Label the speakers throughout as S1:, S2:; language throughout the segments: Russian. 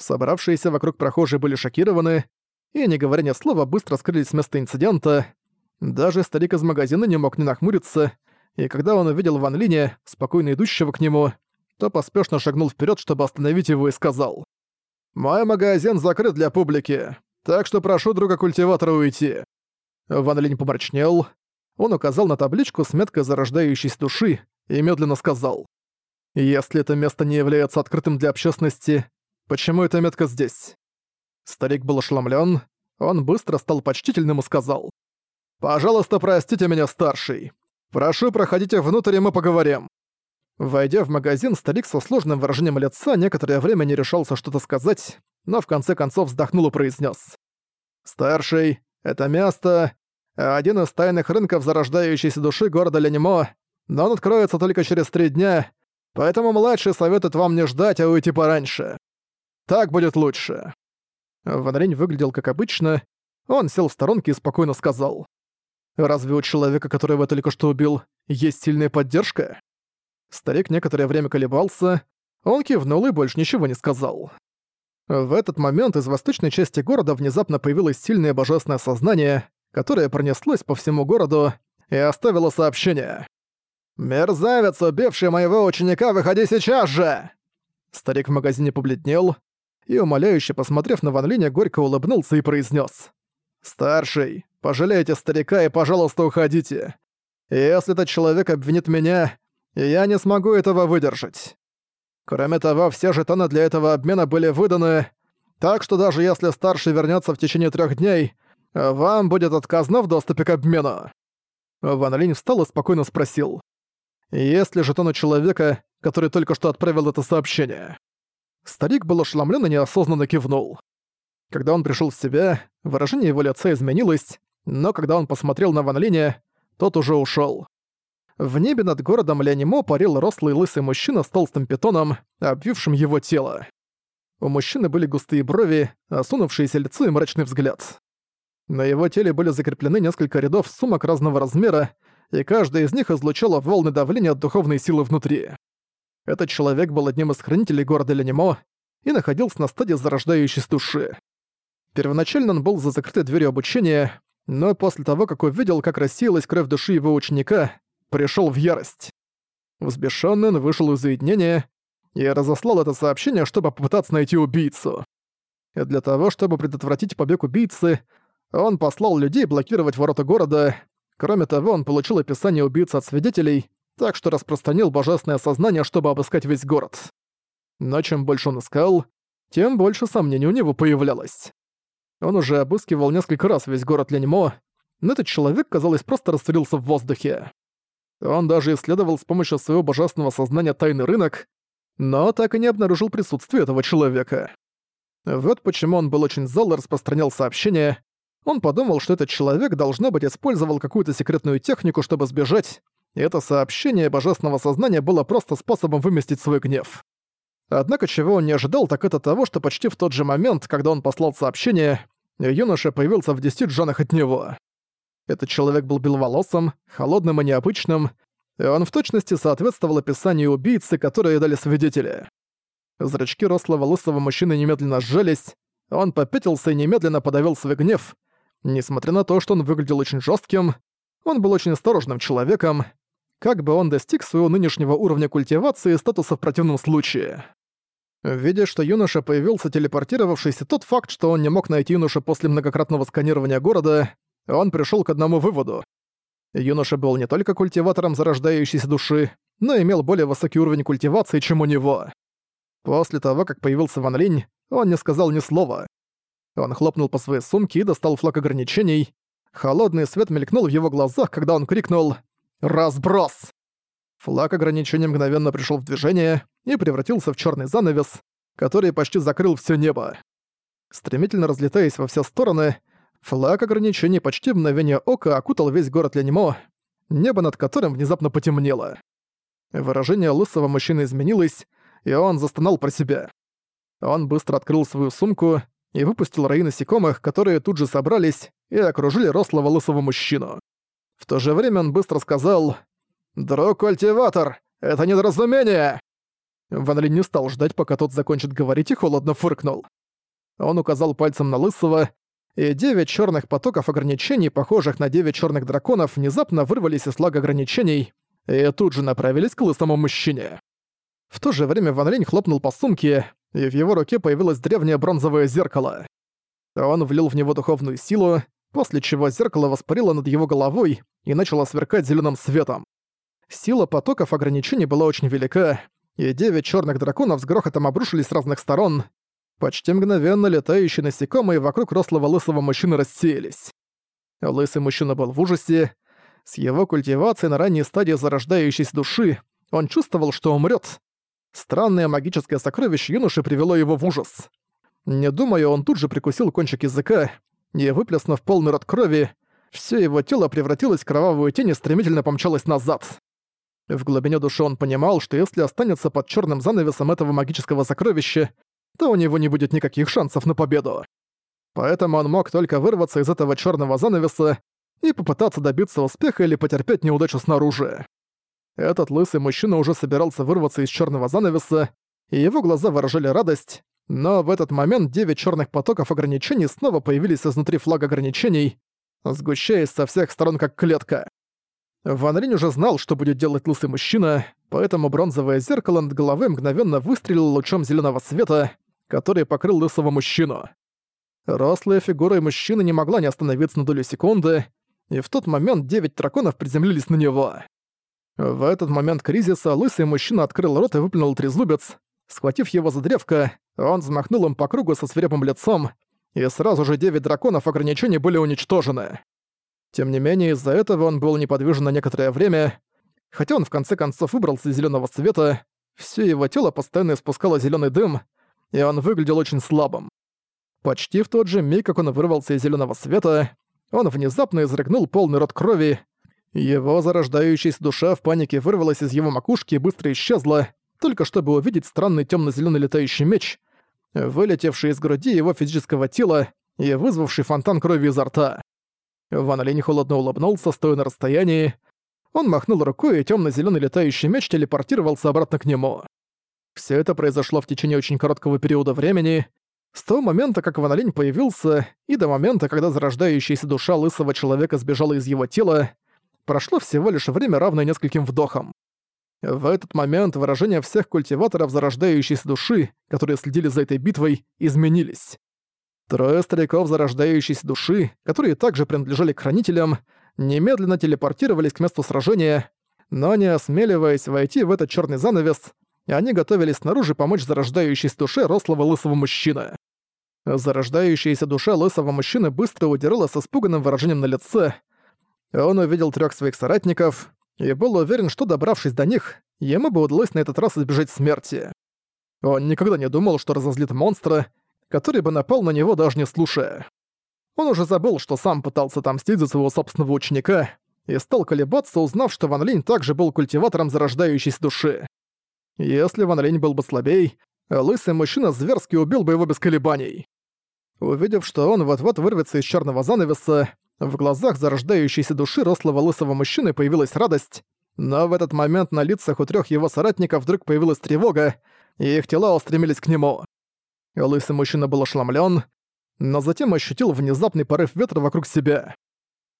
S1: Собравшиеся вокруг прохожие были шокированы и, не говоря ни слова, быстро скрылись с места инцидента. Даже старик из магазина не мог не нахмуриться, и когда он увидел Ван Линя, спокойно идущего к нему, то поспешно шагнул вперед, чтобы остановить его и сказал. «Мой магазин закрыт для публики, так что прошу друга культиватора уйти». Ван Линь помрачнел. Он указал на табличку с меткой зарождающейся души и медленно сказал. «Если это место не является открытым для общественности, почему эта метка здесь?» Старик был ошеломлен. Он быстро стал почтительным и сказал. «Пожалуйста, простите меня, старший. Прошу, проходите внутрь, и мы поговорим». Войдя в магазин, старик со сложным выражением лица некоторое время не решался что-то сказать, но в конце концов вздохнул и произнес: «Старший, это место — один из тайных рынков зарождающейся души города Ленимо, но он откроется только через три дня, поэтому младший советует вам не ждать, а уйти пораньше. Так будет лучше». Ван выглядел как обычно, он сел в сторонке и спокойно сказал. «Разве у человека, которого я только что убил, есть сильная поддержка?» Старик некоторое время колебался, он кивнул и больше ничего не сказал. В этот момент из восточной части города внезапно появилось сильное божественное сознание, которое пронеслось по всему городу и оставило сообщение. «Мерзавец, убивший моего ученика, выходи сейчас же!» Старик в магазине побледнел и, умоляюще посмотрев на Ван Линя, горько улыбнулся и произнес: «Старший, пожалейте старика и, пожалуйста, уходите. Если этот человек обвинит меня, я не смогу этого выдержать. Кроме того, все жетоны для этого обмена были выданы, так что даже если старший вернется в течение трех дней, вам будет отказано в доступе к обмену». Ван Линь встал и спокойно спросил. «Есть ли жетон у человека, который только что отправил это сообщение?» Старик был ошеломлен и неосознанно кивнул. Когда он пришел в себя, выражение его лица изменилось, но когда он посмотрел на Ван Линя, тот уже ушел. В небе над городом Лянимо парил рослый лысый мужчина с толстым питоном, обвившим его тело. У мужчины были густые брови, осунувшееся лицо и мрачный взгляд. На его теле были закреплены несколько рядов сумок разного размера, и каждая из них излучала волны давления от духовной силы внутри. Этот человек был одним из хранителей города Ленимо и находился на стадии зарождающейся души. Первоначально он был за закрытой дверью обучения, но после того, как увидел, как рассеялась кровь души его ученика, пришел в ярость. Взбешённый он вышел из уединения и разослал это сообщение, чтобы попытаться найти убийцу. И для того, чтобы предотвратить побег убийцы, он послал людей блокировать ворота города. Кроме того, он получил описание убийцы от свидетелей, так что распространил божественное сознание, чтобы обыскать весь город. Но чем больше он искал, тем больше сомнений у него появлялось. Он уже обыскивал несколько раз весь город Ленимо, но этот человек, казалось, просто растворился в воздухе. Он даже исследовал с помощью своего божественного сознания тайный рынок, но так и не обнаружил присутствие этого человека. Вот почему он был очень зол и распространял сообщения. Он подумал, что этот человек, должно быть, использовал какую-то секретную технику, чтобы сбежать, это сообщение божественного сознания было просто способом выместить свой гнев. Однако чего он не ожидал, так это того, что почти в тот же момент, когда он послал сообщение, юноша появился в десяти джанах от него. Этот человек был беловолосым, холодным и необычным, и он в точности соответствовал описанию убийцы, которое дали свидетели. Зрачки рослого лысого мужчины немедленно сжались, он попятился и немедленно подавил свой гнев. Несмотря на то, что он выглядел очень жестким, он был очень осторожным человеком, как бы он достиг своего нынешнего уровня культивации и статуса в противном случае. Видя, что юноша появился телепортировавшийся, тот факт, что он не мог найти юношу после многократного сканирования города, он пришел к одному выводу. Юноша был не только культиватором зарождающейся души, но имел более высокий уровень культивации, чем у него. После того, как появился Ван Линь, он не сказал ни слова. Он хлопнул по своей сумке и достал флаг ограничений. Холодный свет мелькнул в его глазах, когда он крикнул «Разброс!». Флаг ограничений мгновенно пришел в движение и превратился в черный занавес, который почти закрыл все небо. Стремительно разлетаясь во все стороны, Флаг ограничений почти в мгновение ока окутал весь город Ленимо, небо над которым внезапно потемнело. Выражение лысого мужчины изменилось, и он застонал про себя. Он быстро открыл свою сумку и выпустил раи насекомых, которые тут же собрались и окружили рослого лысого мужчину. В то же время он быстро сказал «Друг-культиватор, это недоразумение!» Ван Линь не стал ждать, пока тот закончит говорить и холодно фыркнул. Он указал пальцем на Лысого, и девять черных потоков ограничений, похожих на девять черных драконов, внезапно вырвались из лага ограничений и тут же направились к лысому мужчине. В то же время Ван Линь хлопнул по сумке, и в его руке появилось древнее бронзовое зеркало. Он влил в него духовную силу, после чего зеркало воспарило над его головой и начало сверкать зеленым светом. Сила потоков ограничений была очень велика, и девять черных драконов с грохотом обрушились с разных сторон. Почти мгновенно летающие насекомые вокруг рослого лысого мужчины рассеялись. Лысый мужчина был в ужасе. С его культивацией на ранней стадии зарождающейся души он чувствовал, что умрет. Странное магическое сокровище юноши привело его в ужас. Не думая, он тут же прикусил кончик языка и, выплеснув полный рот крови, все его тело превратилось в кровавую тень и стремительно помчалось назад. В глубине души он понимал, что если останется под черным занавесом этого магического сокровища, то у него не будет никаких шансов на победу. Поэтому он мог только вырваться из этого черного занавеса и попытаться добиться успеха или потерпеть неудачу снаружи. Этот лысый мужчина уже собирался вырваться из черного занавеса, и его глаза выражали радость, но в этот момент девять черных потоков ограничений снова появились изнутри флага ограничений, сгущаясь со всех сторон как клетка. Ван Линь уже знал, что будет делать лысый мужчина, поэтому бронзовое зеркало над головой мгновенно выстрелило лучом зеленого света, который покрыл лысого мужчину. Рослая фигура мужчины не могла не остановиться на долю секунды, и в тот момент девять драконов приземлились на него. В этот момент кризиса лысый мужчина открыл рот и выплюнул трезубец. Схватив его за древко, он взмахнул им по кругу со свирепым лицом, и сразу же девять драконов ограничений были уничтожены. Тем не менее, из-за этого он был неподвижен на некоторое время. Хотя он в конце концов выбрался из зеленого цвета, все его тело постоянно испускало зеленый дым, и он выглядел очень слабым. Почти в тот же миг, как он вырвался из зеленого света, он внезапно изрыгнул полный рот крови. Его зарождающаяся душа в панике вырвалась из его макушки и быстро исчезла, только чтобы увидеть странный темно зеленый летающий меч, вылетевший из груди его физического тела и вызвавший фонтан крови изо рта. Ван Линь холодно улыбнулся, стоя на расстоянии. Он махнул рукой, и темно зеленый летающий меч телепортировался обратно к нему. Все это произошло в течение очень короткого периода времени, с того момента, как Ван Линь появился, и до момента, когда зарождающаяся душа лысого человека сбежала из его тела, прошло всего лишь время, равное нескольким вдохам. В этот момент выражения всех культиваторов зарождающейся души, которые следили за этой битвой, изменились. Трое стариков зарождающейся души, которые также принадлежали к хранителям, немедленно телепортировались к месту сражения, но не осмеливаясь войти в этот черный занавес, они готовились снаружи помочь зарождающейся душе рослого лысого мужчины. Зарождающаяся душа лысого мужчины быстро удирала с испуганным выражением на лице. Он увидел трех своих соратников и был уверен, что, добравшись до них, ему бы удалось на этот раз избежать смерти. Он никогда не думал, что разозлит монстра, который бы напал на него даже не слушая. Он уже забыл, что сам пытался отомстить за своего собственного ученика, и стал колебаться, узнав, что Ван Линь также был культиватором зарождающейся души. Если Ван Линь был бы слабей, лысый мужчина зверски убил бы его без колебаний. Увидев, что он вот-вот вырвется из черного занавеса, в глазах зарождающейся души рослого лысого мужчины появилась радость, но в этот момент на лицах у трех его соратников вдруг появилась тревога, и их тела устремились к нему. Лысый мужчина был ошеломлен, но затем ощутил внезапный порыв ветра вокруг себя.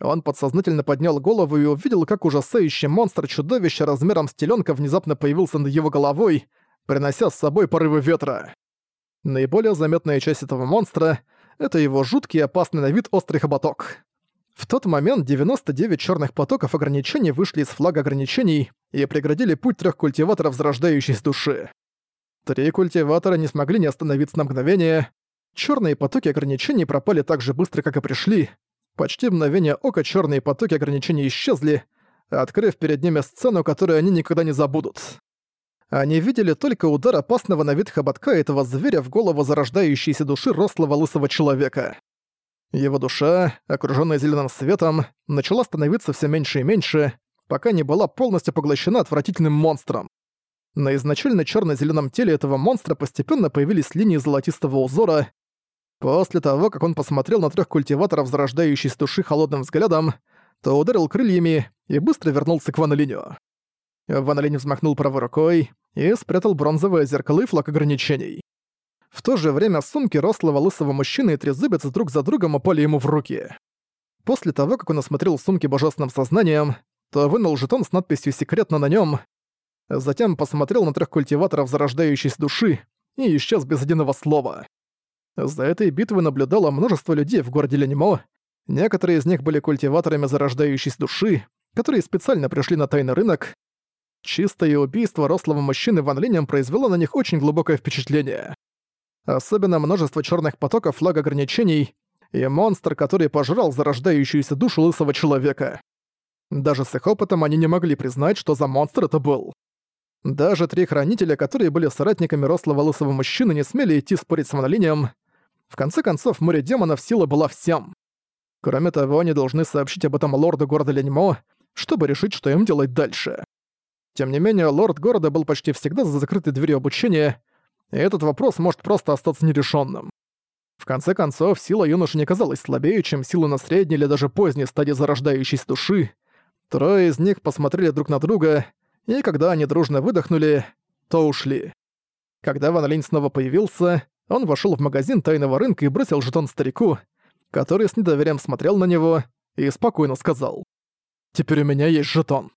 S1: Он подсознательно поднял голову и увидел, как ужасающий монстр-чудовище размером с теленка внезапно появился над его головой, принося с собой порывы ветра. Наиболее заметная часть этого монстра — это его жуткий и опасный на вид острый хоботок. В тот момент 99 черных потоков ограничений вышли из флага ограничений и преградили путь трех культиваторов зарождающейся души. Три культиватора не смогли не остановиться на мгновение. Черные потоки ограничений пропали так же быстро, как и пришли, Почти мгновение ока черные потоки ограничений исчезли, открыв перед ними сцену, которую они никогда не забудут. Они видели только удар опасного на вид хоботка этого зверя в голову зарождающейся души рослого лысого человека. Его душа, окружённая зеленым светом, начала становиться все меньше и меньше, пока не была полностью поглощена отвратительным монстром. На изначально черно зеленом теле этого монстра постепенно появились линии золотистого узора, После того, как он посмотрел на трех культиваторов зарождающейся души холодным взглядом, то ударил крыльями и быстро вернулся к Ван Линю. Ван Линь взмахнул правой рукой и спрятал бронзовое зеркало и флаг ограничений. В то же время сумки рослого лысого мужчины и трезубец друг за другом упали ему в руки. После того, как он осмотрел сумки божественным сознанием, то вынул жетон с надписью «Секретно» на нем, затем посмотрел на трех культиваторов зарождающейся души и исчез без единого слова. За этой битвой наблюдало множество людей в городе Ленимо, некоторые из них были культиваторами зарождающейся души, которые специально пришли на тайный рынок. Чистое убийство рослого мужчины Ван Линем произвело на них очень глубокое впечатление. Особенно множество черных потоков флаг ограничений и монстр, который пожрал зарождающуюся душу лысого человека. Даже с их опытом они не могли признать, что за монстр это был. Даже три хранителя, которые были соратниками рослого лысого мужчины, не смели идти спорить с монолинием. В конце концов, море демонов сила была всем. Кроме того, они должны сообщить об этом лорду города Леньмо, чтобы решить, что им делать дальше. Тем не менее, лорд города был почти всегда за закрытой дверью обучения, и этот вопрос может просто остаться нерешенным. В конце концов, сила юноши не казалась слабее, чем сила на средней или даже поздней стадии зарождающейся души. Трое из них посмотрели друг на друга, и когда они дружно выдохнули, то ушли. Когда Ван Линь снова появился, он вошел в магазин тайного рынка и бросил жетон старику, который с недоверием смотрел на него и спокойно сказал. «Теперь у меня есть жетон».